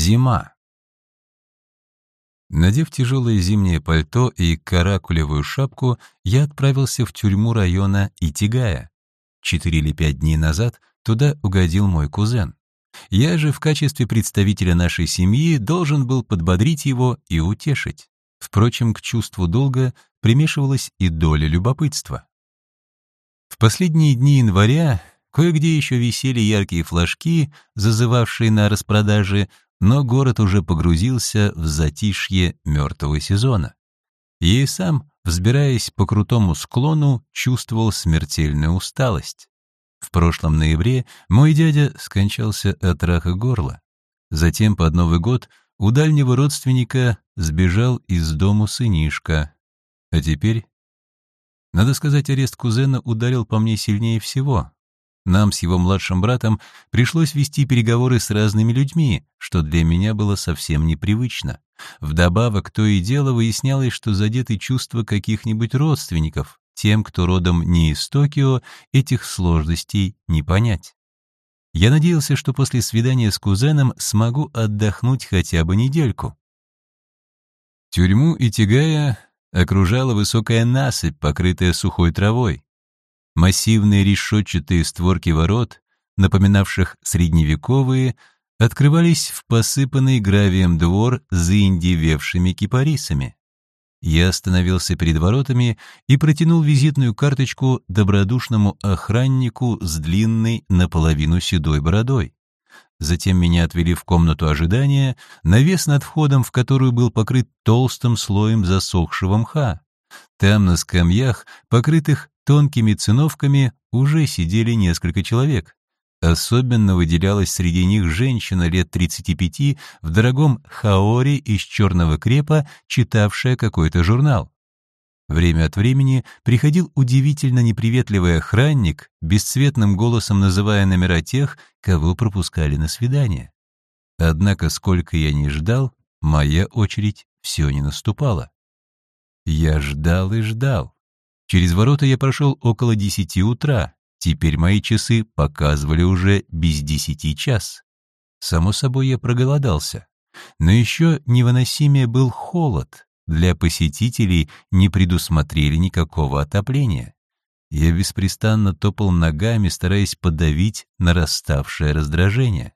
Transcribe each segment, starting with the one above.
Зима. Надев тяжелое зимнее пальто и каракулевую шапку, я отправился в тюрьму района Итигая. Четыре или пять дней назад туда угодил мой кузен. Я же в качестве представителя нашей семьи должен был подбодрить его и утешить. Впрочем, к чувству долга примешивалась и доля любопытства. В последние дни января кое-где еще висели яркие флажки, зазывавшие на распродаже, но город уже погрузился в затишье мертвого сезона. Я и сам, взбираясь по крутому склону, чувствовал смертельную усталость. В прошлом ноябре мой дядя скончался от рака горла. Затем под Новый год у дальнего родственника сбежал из дому сынишка. А теперь... Надо сказать, арест кузена ударил по мне сильнее всего. Нам с его младшим братом пришлось вести переговоры с разными людьми, что для меня было совсем непривычно. Вдобавок, то и дело выяснялось, что задеты чувства каких-нибудь родственников. Тем, кто родом не из Токио, этих сложностей не понять. Я надеялся, что после свидания с кузеном смогу отдохнуть хотя бы недельку. Тюрьму Итигая окружала высокая насыпь, покрытая сухой травой. Массивные решетчатые створки ворот, напоминавших средневековые, открывались в посыпанный гравием двор заиндевевшими кипарисами. Я остановился перед воротами и протянул визитную карточку добродушному охраннику с длинной наполовину седой бородой. Затем меня отвели в комнату ожидания, навес над входом, в которую был покрыт толстым слоем засохшего мха. Там на скамьях, покрытых тонкими циновками уже сидели несколько человек. Особенно выделялась среди них женщина лет 35 в дорогом хаоре из черного крепа, читавшая какой-то журнал. Время от времени приходил удивительно неприветливый охранник, бесцветным голосом называя номера тех, кого пропускали на свидание. Однако, сколько я ни ждал, моя очередь все не наступала. Я ждал и ждал. Через ворота я прошел около десяти утра. Теперь мои часы показывали уже без десяти час. Само собой, я проголодался. Но еще невыносимее был холод. Для посетителей не предусмотрели никакого отопления. Я беспрестанно топал ногами, стараясь подавить нараставшее раздражение.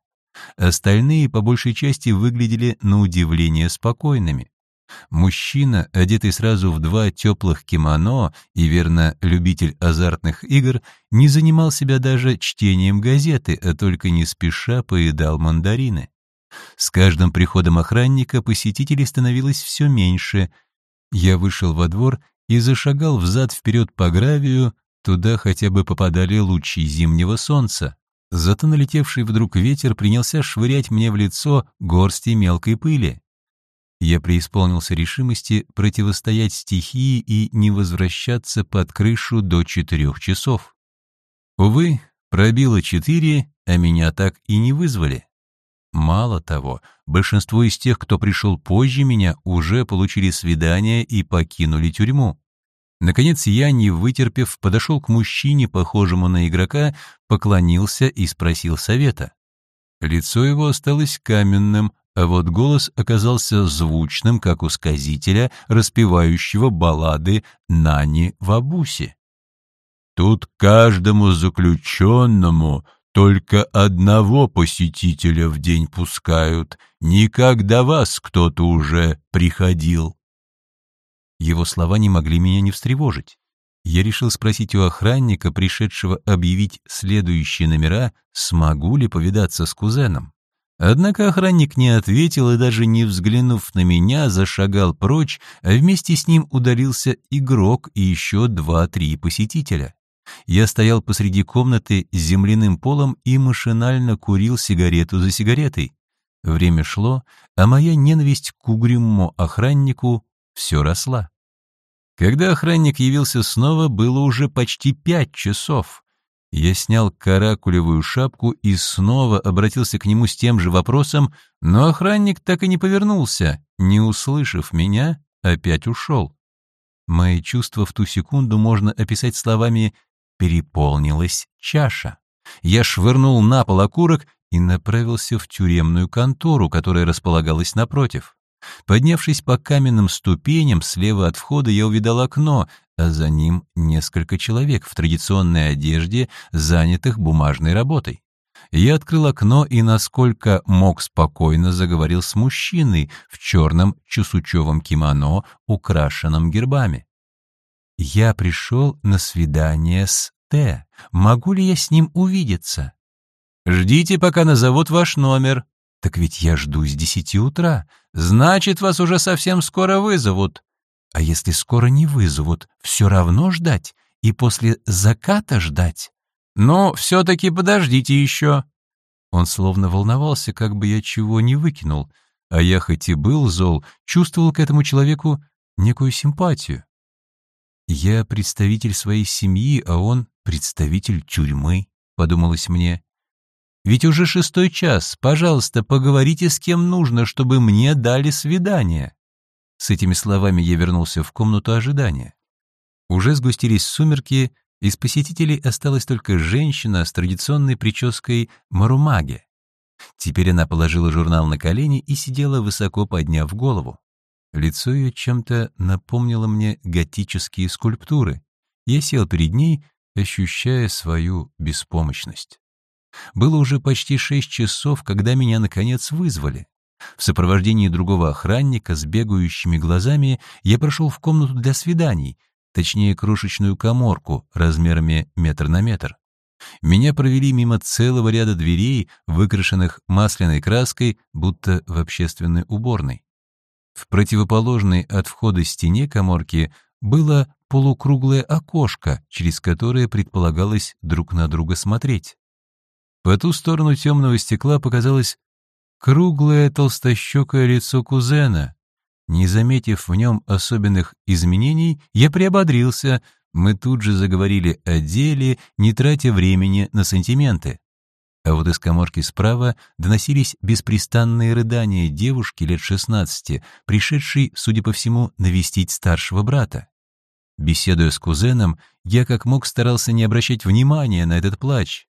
Остальные, по большей части, выглядели на удивление спокойными. Мужчина, одетый сразу в два теплых кимоно и, верно, любитель азартных игр, не занимал себя даже чтением газеты, а только не спеша поедал мандарины. С каждым приходом охранника посетителей становилось все меньше. Я вышел во двор и зашагал взад-вперед по гравию, туда хотя бы попадали лучи зимнего солнца. Зато налетевший вдруг ветер принялся швырять мне в лицо горсти мелкой пыли. Я преисполнился решимости противостоять стихии и не возвращаться под крышу до четырех часов. Увы, пробило четыре, а меня так и не вызвали. Мало того, большинство из тех, кто пришел позже меня, уже получили свидание и покинули тюрьму. Наконец я, не вытерпев, подошел к мужчине, похожему на игрока, поклонился и спросил совета. Лицо его осталось каменным, а вот голос оказался звучным, как у сказителя, распевающего баллады Нани в Абусе. «Тут каждому заключенному только одного посетителя в день пускают, никогда вас кто-то уже приходил». Его слова не могли меня не встревожить. Я решил спросить у охранника, пришедшего объявить следующие номера, смогу ли повидаться с кузеном. Однако охранник не ответил и даже не взглянув на меня, зашагал прочь, а вместе с ним удалился игрок и еще два-три посетителя. Я стоял посреди комнаты с земляным полом и машинально курил сигарету за сигаретой. Время шло, а моя ненависть к угрюмому охраннику все росла. Когда охранник явился снова, было уже почти пять часов. Я снял каракулевую шапку и снова обратился к нему с тем же вопросом, но охранник так и не повернулся, не услышав меня, опять ушел. Мои чувства в ту секунду можно описать словами «переполнилась чаша». Я швырнул на пол окурок и направился в тюремную контору, которая располагалась напротив. Поднявшись по каменным ступеням, слева от входа я увидал окно, а за ним несколько человек в традиционной одежде, занятых бумажной работой. Я открыл окно и, насколько мог, спокойно заговорил с мужчиной в черном чусучевом кимоно, украшенном гербами. «Я пришел на свидание с Т. Могу ли я с ним увидеться?» «Ждите, пока назовут ваш номер». «Так ведь я жду с десяти утра. Значит, вас уже совсем скоро вызовут». «А если скоро не вызовут, все равно ждать? И после заката ждать?» «Ну, все-таки подождите еще». Он словно волновался, как бы я чего не выкинул, а я хоть и был зол, чувствовал к этому человеку некую симпатию. «Я представитель своей семьи, а он представитель тюрьмы», — подумалось мне. «Ведь уже шестой час. Пожалуйста, поговорите с кем нужно, чтобы мне дали свидание». С этими словами я вернулся в комнату ожидания. Уже сгустились сумерки, из посетителей осталась только женщина с традиционной прической марумаге. Теперь она положила журнал на колени и сидела высоко подняв голову. Лицо ее чем-то напомнило мне готические скульптуры. Я сел перед ней, ощущая свою беспомощность. Было уже почти шесть часов, когда меня, наконец, вызвали. В сопровождении другого охранника с бегающими глазами я прошел в комнату для свиданий, точнее, крошечную коморку размерами метр на метр. Меня провели мимо целого ряда дверей, выкрашенных масляной краской, будто в общественной уборной. В противоположной от входа стене коморки было полукруглое окошко, через которое предполагалось друг на друга смотреть. По ту сторону темного стекла показалось круглое толстощекое лицо кузена. Не заметив в нем особенных изменений, я приободрился, мы тут же заговорили о деле, не тратя времени на сантименты. А вот из коморки справа доносились беспрестанные рыдания девушки лет 16, пришедшей, судя по всему, навестить старшего брата. Беседуя с кузеном, я как мог старался не обращать внимания на этот плач.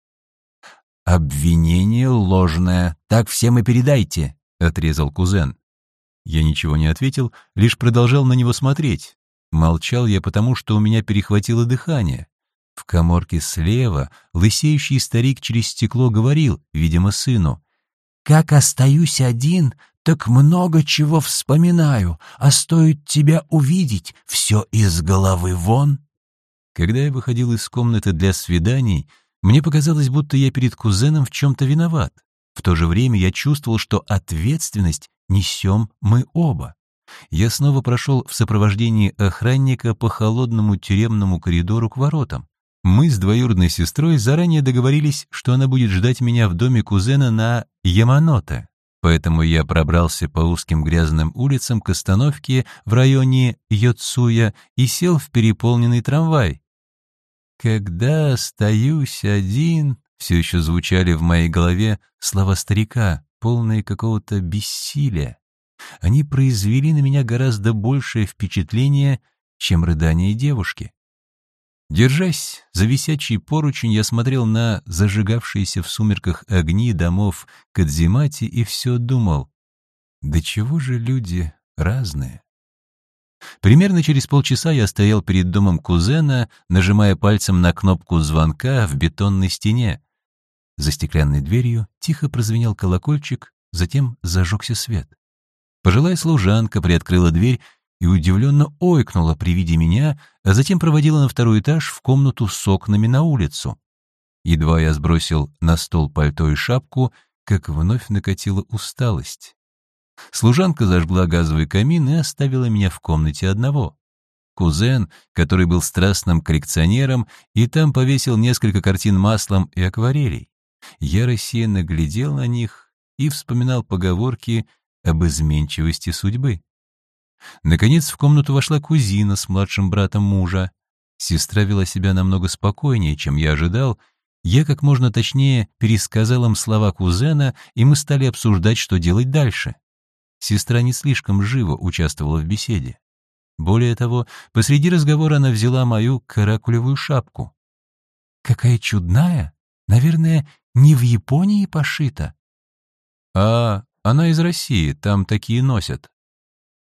«Обвинение ложное, так всем и передайте», — отрезал кузен. Я ничего не ответил, лишь продолжал на него смотреть. Молчал я потому, что у меня перехватило дыхание. В коморке слева лысеющий старик через стекло говорил, видимо, сыну, «Как остаюсь один, так много чего вспоминаю, а стоит тебя увидеть, все из головы вон». Когда я выходил из комнаты для свиданий, мне показалось, будто я перед кузеном в чем-то виноват. В то же время я чувствовал, что ответственность несем мы оба. Я снова прошел в сопровождении охранника по холодному тюремному коридору к воротам. Мы с двоюродной сестрой заранее договорились, что она будет ждать меня в доме кузена на Яманоте. Поэтому я пробрался по узким грязным улицам к остановке в районе Йоцуя и сел в переполненный трамвай. «Когда остаюсь один», — все еще звучали в моей голове слова старика, полные какого-то бессилия. Они произвели на меня гораздо большее впечатление, чем рыдания девушки. Держась за висячий поручень, я смотрел на зажигавшиеся в сумерках огни домов Кадзимати и все думал, да чего же люди разные? Примерно через полчаса я стоял перед домом кузена, нажимая пальцем на кнопку звонка в бетонной стене. За стеклянной дверью тихо прозвенел колокольчик, затем зажегся свет. Пожилая служанка приоткрыла дверь и удивленно ойкнула при виде меня, а затем проводила на второй этаж в комнату с окнами на улицу. Едва я сбросил на стол пальто и шапку, как вновь накатила усталость. Служанка зажгла газовый камин и оставила меня в комнате одного. Кузен, который был страстным коллекционером, и там повесил несколько картин маслом и акварелей. Я рассеянно глядел на них и вспоминал поговорки об изменчивости судьбы. Наконец в комнату вошла кузина с младшим братом мужа. Сестра вела себя намного спокойнее, чем я ожидал. Я как можно точнее пересказал им слова кузена, и мы стали обсуждать, что делать дальше. Сестра не слишком живо участвовала в беседе. Более того, посреди разговора она взяла мою каракулевую шапку. «Какая чудная! Наверное, Не в Японии пошита?» «А она из России, там такие носят».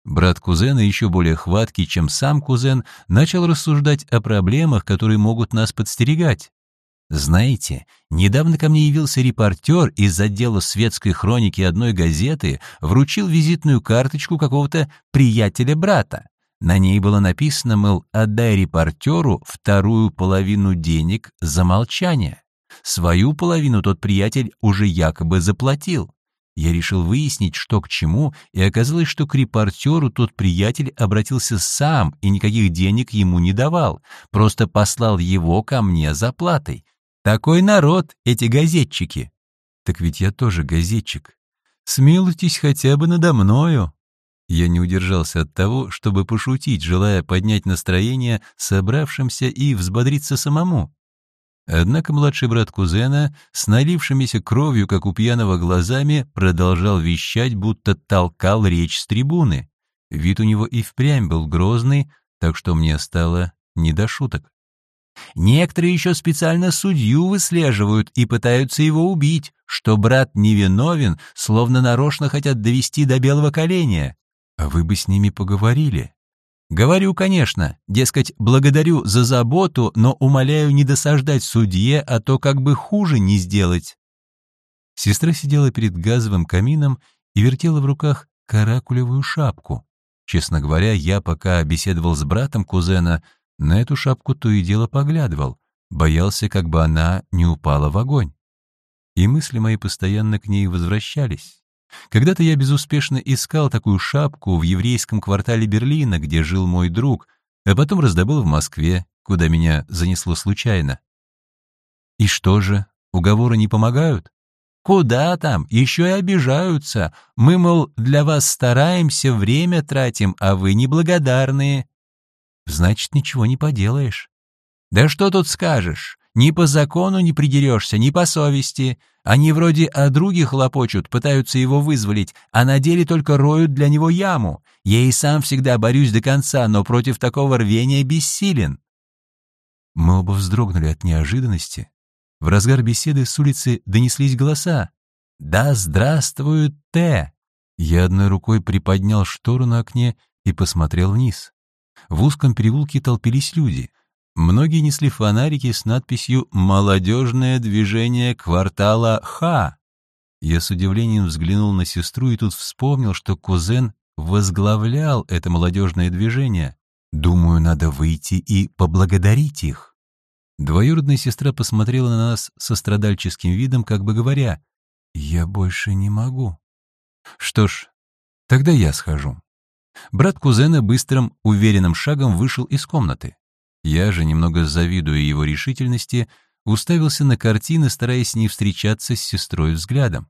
Брат кузена, еще более хваткий, чем сам кузен, начал рассуждать о проблемах, которые могут нас подстерегать. Знаете, недавно ко мне явился репортер из отдела светской хроники одной газеты, вручил визитную карточку какого-то приятеля брата. На ней было написано, мол, отдай репортеру вторую половину денег за молчание. Свою половину тот приятель уже якобы заплатил. Я решил выяснить, что к чему, и оказалось, что к репортеру тот приятель обратился сам и никаких денег ему не давал, просто послал его ко мне за платой. Такой народ, эти газетчики. Так ведь я тоже газетчик. Смилуйтесь хотя бы надо мною. Я не удержался от того, чтобы пошутить, желая поднять настроение собравшимся и взбодриться самому. Однако младший брат кузена, с налившимися кровью, как у пьяного глазами, продолжал вещать, будто толкал речь с трибуны. Вид у него и впрямь был грозный, так что мне стало не до шуток. Некоторые еще специально судью выслеживают и пытаются его убить, что брат невиновен, словно нарочно хотят довести до белого коленя. А вы бы с ними поговорили. Говорю, конечно, дескать, благодарю за заботу, но умоляю не досаждать судье, а то как бы хуже не сделать. Сестра сидела перед газовым камином и вертела в руках каракулевую шапку. Честно говоря, я, пока беседовал с братом кузена, на эту шапку то и дело поглядывал, боялся, как бы она не упала в огонь. И мысли мои постоянно к ней возвращались. Когда-то я безуспешно искал такую шапку в еврейском квартале Берлина, где жил мой друг, а потом раздобыл в Москве, куда меня занесло случайно. И что же, уговоры не помогают? Куда там, еще и обижаются. Мы, мол, для вас стараемся, время тратим, а вы неблагодарные. Значит, ничего не поделаешь. Да что тут скажешь? Ни по закону не придерешься, ни по совести. Они вроде о друге хлопочут, пытаются его вызволить, а на деле только роют для него яму. Я и сам всегда борюсь до конца, но против такого рвения бессилен. Мы оба вздрогнули от неожиданности. В разгар беседы с улицы донеслись голоса. «Да здравствует Т!» Я одной рукой приподнял штору на окне и посмотрел вниз. В узком переулке толпились люди — Многие несли фонарики с надписью «Молодежное движение квартала Х». Я с удивлением взглянул на сестру и тут вспомнил, что кузен возглавлял это молодежное движение. Думаю, надо выйти и поблагодарить их. Двоюродная сестра посмотрела на нас со страдальческим видом, как бы говоря, «Я больше не могу». Что ж, тогда я схожу. Брат кузена быстрым, уверенным шагом вышел из комнаты. Я же, немного завидуя его решительности, уставился на картины, стараясь не встречаться с сестрой взглядом.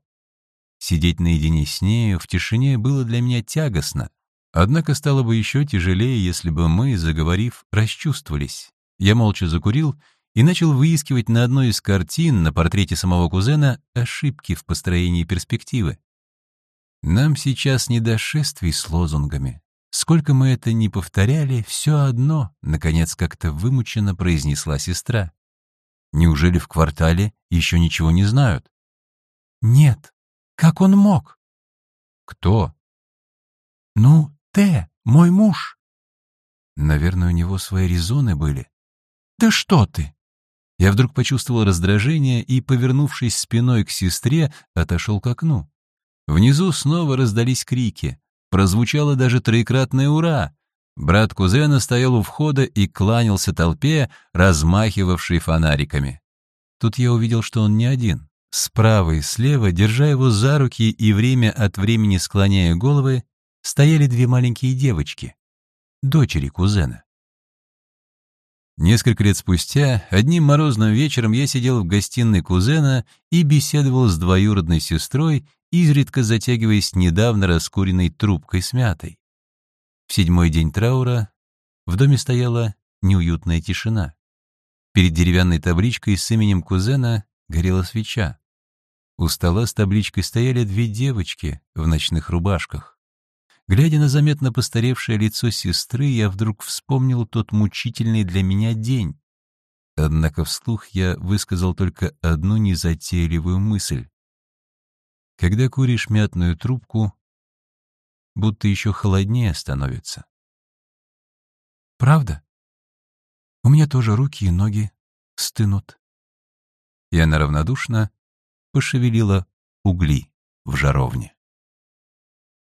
Сидеть наедине с нею в тишине было для меня тягостно, однако стало бы еще тяжелее, если бы мы, заговорив, расчувствовались. Я молча закурил и начал выискивать на одной из картин на портрете самого кузена ошибки в построении перспективы. Нам сейчас не до шествий с лозунгами. Сколько мы это ни повторяли, все одно, наконец, как-то вымученно произнесла сестра. Неужели в квартале еще ничего не знают? Нет. Как он мог? Кто? Ну, Т, мой муж. Наверное, у него свои резоны были. Да что ты? Я вдруг почувствовал раздражение и, повернувшись спиной к сестре, отошел к окну. Внизу снова раздались крики. Прозвучало даже троекратное «Ура!». Брат кузена стоял у входа и кланялся толпе, размахивавшей фонариками. Тут я увидел, что он не один. Справа и слева, держа его за руки и время от времени склоняя головы, стояли две маленькие девочки, дочери кузена. Несколько лет спустя, одним морозным вечером я сидел в гостиной кузена и беседовал с двоюродной сестрой изредка затягиваясь недавно раскуренной трубкой с мятой. В седьмой день траура в доме стояла неуютная тишина. Перед деревянной табличкой с именем кузена горела свеча. У стола с табличкой стояли две девочки в ночных рубашках. Глядя на заметно постаревшее лицо сестры, я вдруг вспомнил тот мучительный для меня день. Однако вслух я высказал только одну незатейливую мысль. Когда куришь мятную трубку, будто еще холоднее становится. Правда? У меня тоже руки и ноги стынут. И она равнодушно пошевелила угли в жаровне.